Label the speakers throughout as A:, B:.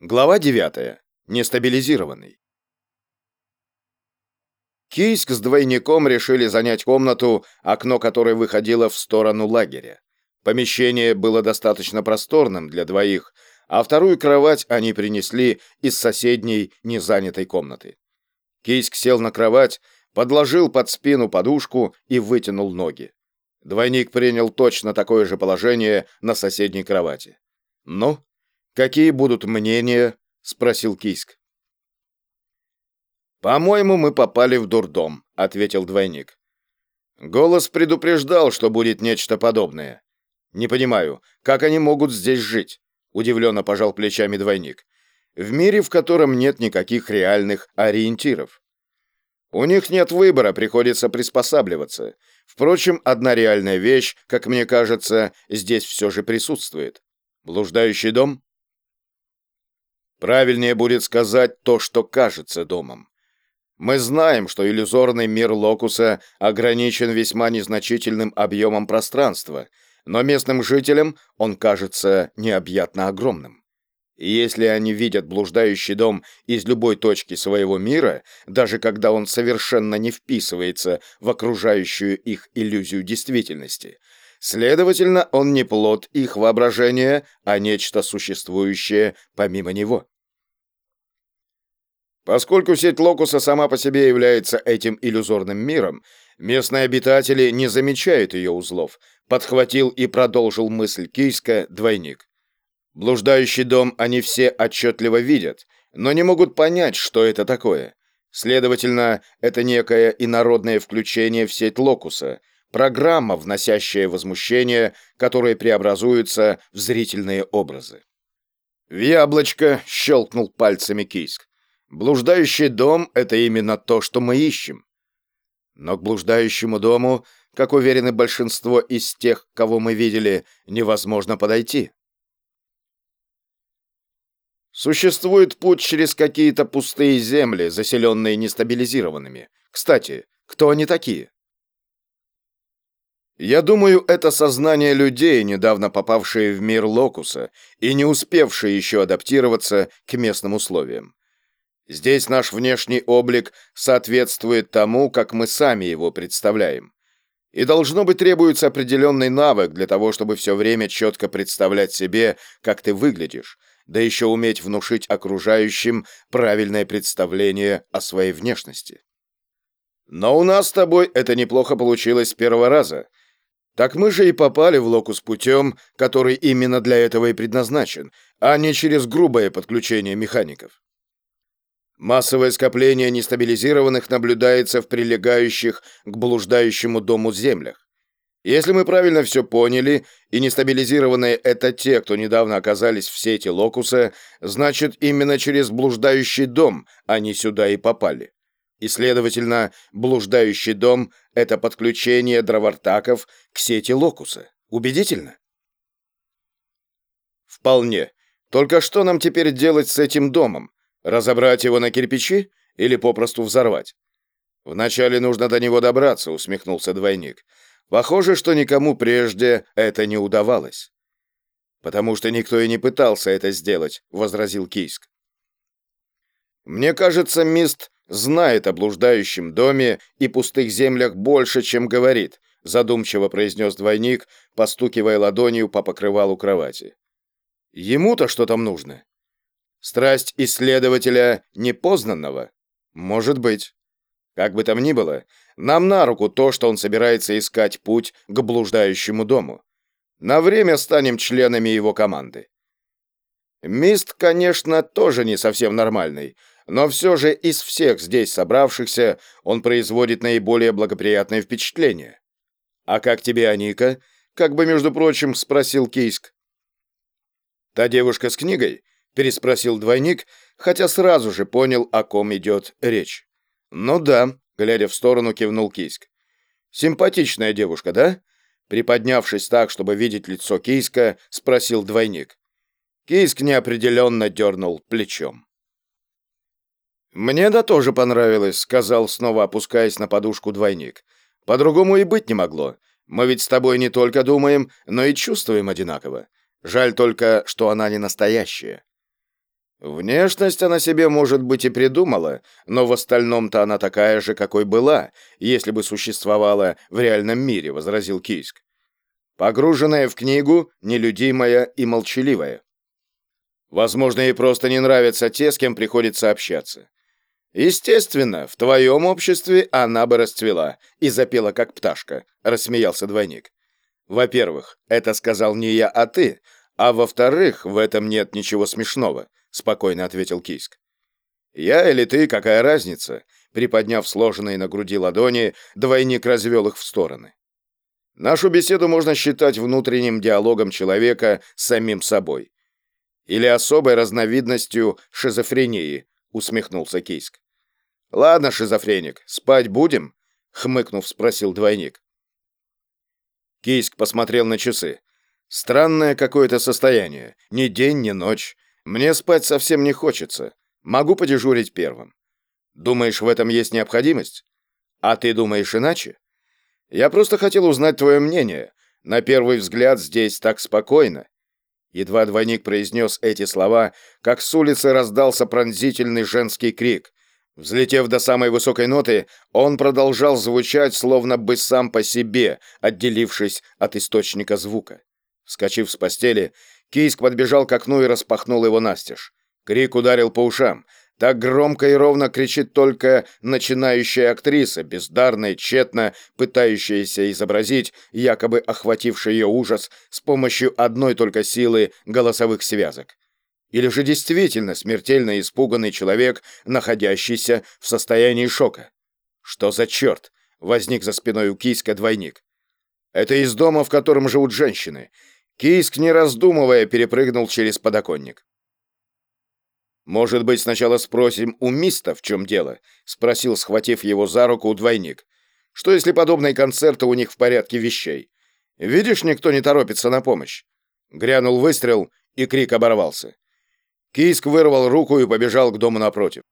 A: Глава 9. Нестабилизированный. Кийск с двойником решили занять комнату, окно которой выходило в сторону лагеря. Помещение было достаточно просторным для двоих, а вторую кровать они принесли из соседней незанятой комнаты. Кийск сел на кровать, подложил под спину подушку и вытянул ноги. Двойник принял точно такое же положение на соседней кровати. «Ну, «Какие будут мнения?» — спросил Кийск. «По-моему, мы попали в дурдом», — ответил двойник. Голос предупреждал, что будет нечто подобное. «Не понимаю, как они могут здесь жить?» — удивленно пожал плечами двойник. «В мире, в котором нет никаких реальных ориентиров. У них нет выбора, приходится приспосабливаться. Впрочем, одна реальная вещь, как мне кажется, здесь все же присутствует. Блуждающий дом?» Правильнее будет сказать то, что кажется домом. Мы знаем, что иллюзорный мир Локуса ограничен весьма незначительным объемом пространства, но местным жителям он кажется необъятно огромным. И если они видят блуждающий дом из любой точки своего мира, даже когда он совершенно не вписывается в окружающую их иллюзию действительности, Следовательно, он не плод их воображения, а нечто существующее помимо него. Поскольку сеть Локуса сама по себе является этим иллюзорным миром, местные обитатели не замечают ее узлов, подхватил и продолжил мысль Кийска двойник. Блуждающий дом они все отчетливо видят, но не могут понять, что это такое. Следовательно, это некое инородное включение в сеть Локуса, Программа, вносящая возмущение, которое преобразуется в зрительные образы. В яблочко щелкнул пальцами Кийск. Блуждающий дом — это именно то, что мы ищем. Но к блуждающему дому, как уверены большинство из тех, кого мы видели, невозможно подойти. Существует путь через какие-то пустые земли, заселенные нестабилизированными. Кстати, кто они такие? Я думаю, это сознание людей, недавно попавшие в мир Локуса и не успевшие еще адаптироваться к местным условиям. Здесь наш внешний облик соответствует тому, как мы сами его представляем. И должно быть требуется определенный навык для того, чтобы все время четко представлять себе, как ты выглядишь, да еще уметь внушить окружающим правильное представление о своей внешности. Но у нас с тобой это неплохо получилось с первого раза — так мы же и попали в локус путем, который именно для этого и предназначен, а не через грубое подключение механиков. Массовое скопление нестабилизированных наблюдается в прилегающих к блуждающему дому землях. Если мы правильно все поняли, и нестабилизированные — это те, кто недавно оказались в сети локуса, значит, именно через блуждающий дом они сюда и попали. И, следовательно, блуждающий дом — это подключение дровартаков к сети локуса. Убедительно? Вполне. Только что нам теперь делать с этим домом? Разобрать его на кирпичи или попросту взорвать? Вначале нужно до него добраться, усмехнулся двойник. Похоже, что никому прежде это не удавалось. Потому что никто и не пытался это сделать, возразил Кийск. Мне кажется, Мист знает о блуждающем доме и пустых землях больше, чем говорит, задумчиво произнес двойник, постукивая ладонью по покрывалу кровати. Ему-то что там нужно? Страсть исследователя непознанного? Может быть. Как бы там ни было, нам на руку то, что он собирается искать путь к блуждающему дому. На время станем членами его команды. Мист, конечно, тоже не совсем нормальный, но все же из всех здесь собравшихся он производит наиболее благоприятное впечатление. «А как тебе Аника?» — как бы, между прочим, спросил Кийск. «Та девушка с книгой?» — переспросил двойник, хотя сразу же понял, о ком идет речь. «Ну да», — глядя в сторону, кивнул Кийск. «Симпатичная девушка, да?» Приподнявшись так, чтобы видеть лицо Кийска, спросил двойник. Кийск неопределенно дернул плечом. «Мне да тоже понравилось», — сказал, снова опускаясь на подушку двойник. «По-другому и быть не могло. Мы ведь с тобой не только думаем, но и чувствуем одинаково. Жаль только, что она не настоящая». Внешность она себе, может быть, и придумала, но в остальном-то она такая же, какой была, если бы существовала в реальном мире, возразил Кийск. Погруженная в книгу, нелюдимая и молчаливая. Возможно, ей просто не нравятся те, с кем приходится общаться. Естественно, в твоем обществе она бы расцвела и запела как пташка, рассмеялся двойник. Во-первых, это сказал не я, а ты, а во-вторых, в этом нет ничего смешного спокойно ответил Кийск. Я или ты, какая разница? Приподняв сложенные на груди ладони, двойник развел их в стороны. Нашу беседу можно считать внутренним диалогом человека с самим собой. Или особой разновидностью шизофрении, усмехнулся Кийск. Ладно, шизофреник, спать будем? хмыкнув, спросил двойник. Кийск посмотрел на часы. Странное какое-то состояние. Ни день, ни ночь. Мне спать совсем не хочется. Могу подежурить первым. Думаешь, в этом есть необходимость? А ты думаешь иначе? Я просто хотел узнать твое мнение. На первый взгляд здесь так спокойно. Едва двойник произнес эти слова, как с улицы раздался пронзительный женский крик. Взлетев до самой высокой ноты, он продолжал звучать, словно бы сам по себе, отделившись от источника звука. Вскочив с постели, Кийск подбежал к окну и распахнул его настежь. Крик ударил по ушам. Так громко и ровно кричит только начинающая актриса, бездарно и тщетно пытающаяся изобразить якобы охвативший ее ужас с помощью одной только силы голосовых связок. Или же действительно смертельно испуганный человек, находящийся в состоянии шока. Что за черт? Возник за спиной у Кийска двойник. Это из дома, в котором живут женщины. Кийск, не раздумывая, перепрыгнул через подоконник. «Может быть, сначала спросим у Миста, в чем дело?» — спросил, схватив его за руку, двойник. «Что, если подобные концерты у них в порядке вещей? Видишь, никто не торопится на помощь?» Грянул выстрел, и крик оборвался. Кийск вырвал руку и побежал к дому напротив.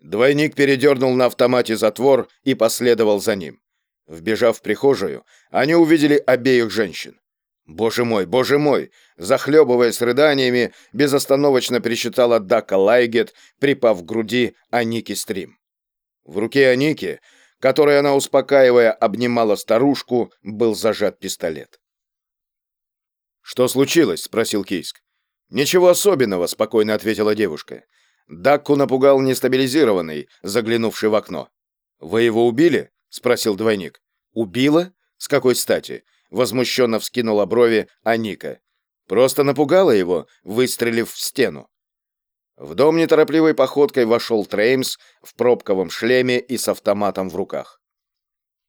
A: Двойник передернул на автомате затвор и последовал за ним. Вбежав в прихожую, они увидели обеих женщин. «Боже мой, боже мой!» Захлебываясь рыданиями, безостановочно пересчитала Дака Лайгет, припав к груди Аники Стрим. В руке Аники, которой она, успокаивая, обнимала старушку, был зажат пистолет. «Что случилось?» — спросил Кийск. «Ничего особенного», — спокойно ответила девушка. Дакку напугал нестабилизированный, заглянувший в окно. «Вы его убили?» — спросил двойник. «Убила? С какой стати?» возмущенно вскинула брови Аника. Просто напугала его, выстрелив в стену. В дом неторопливой походкой вошел Треймс в пробковом шлеме и с автоматом в руках.